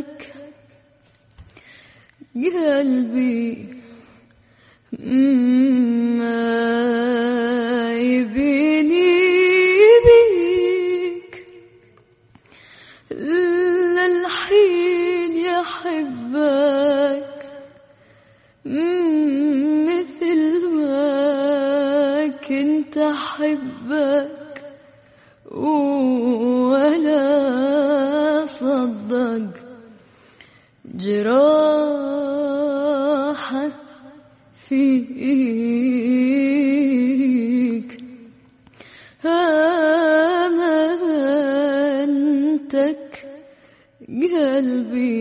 انتك قلبي ما يبيني بيك. للحين يحبك مثل ما كنت أحبك. ولا جراحة فيك. أمانتك قلبي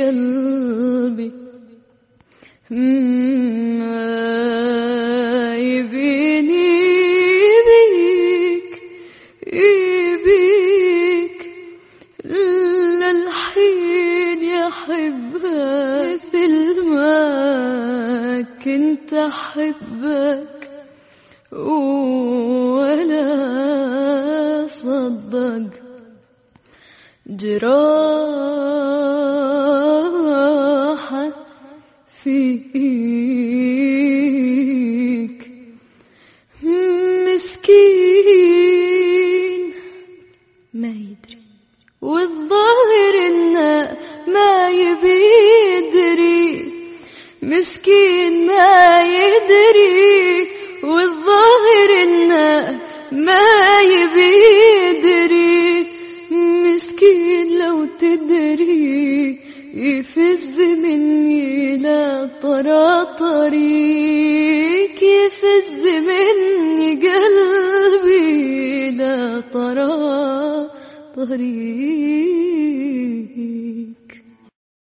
قلبي ما يبيني بيك يبيك للحين. يحبك مثل ما كنت أحبك ولا صدق. جراحة فيك. مسكين. ما يدري. انه ما يبي يدري مسكين ما يدري والظاهر إنه ما يبي يدري مسكين لو تدري يفز مني لا طريق يفز مني قلبي لا طريق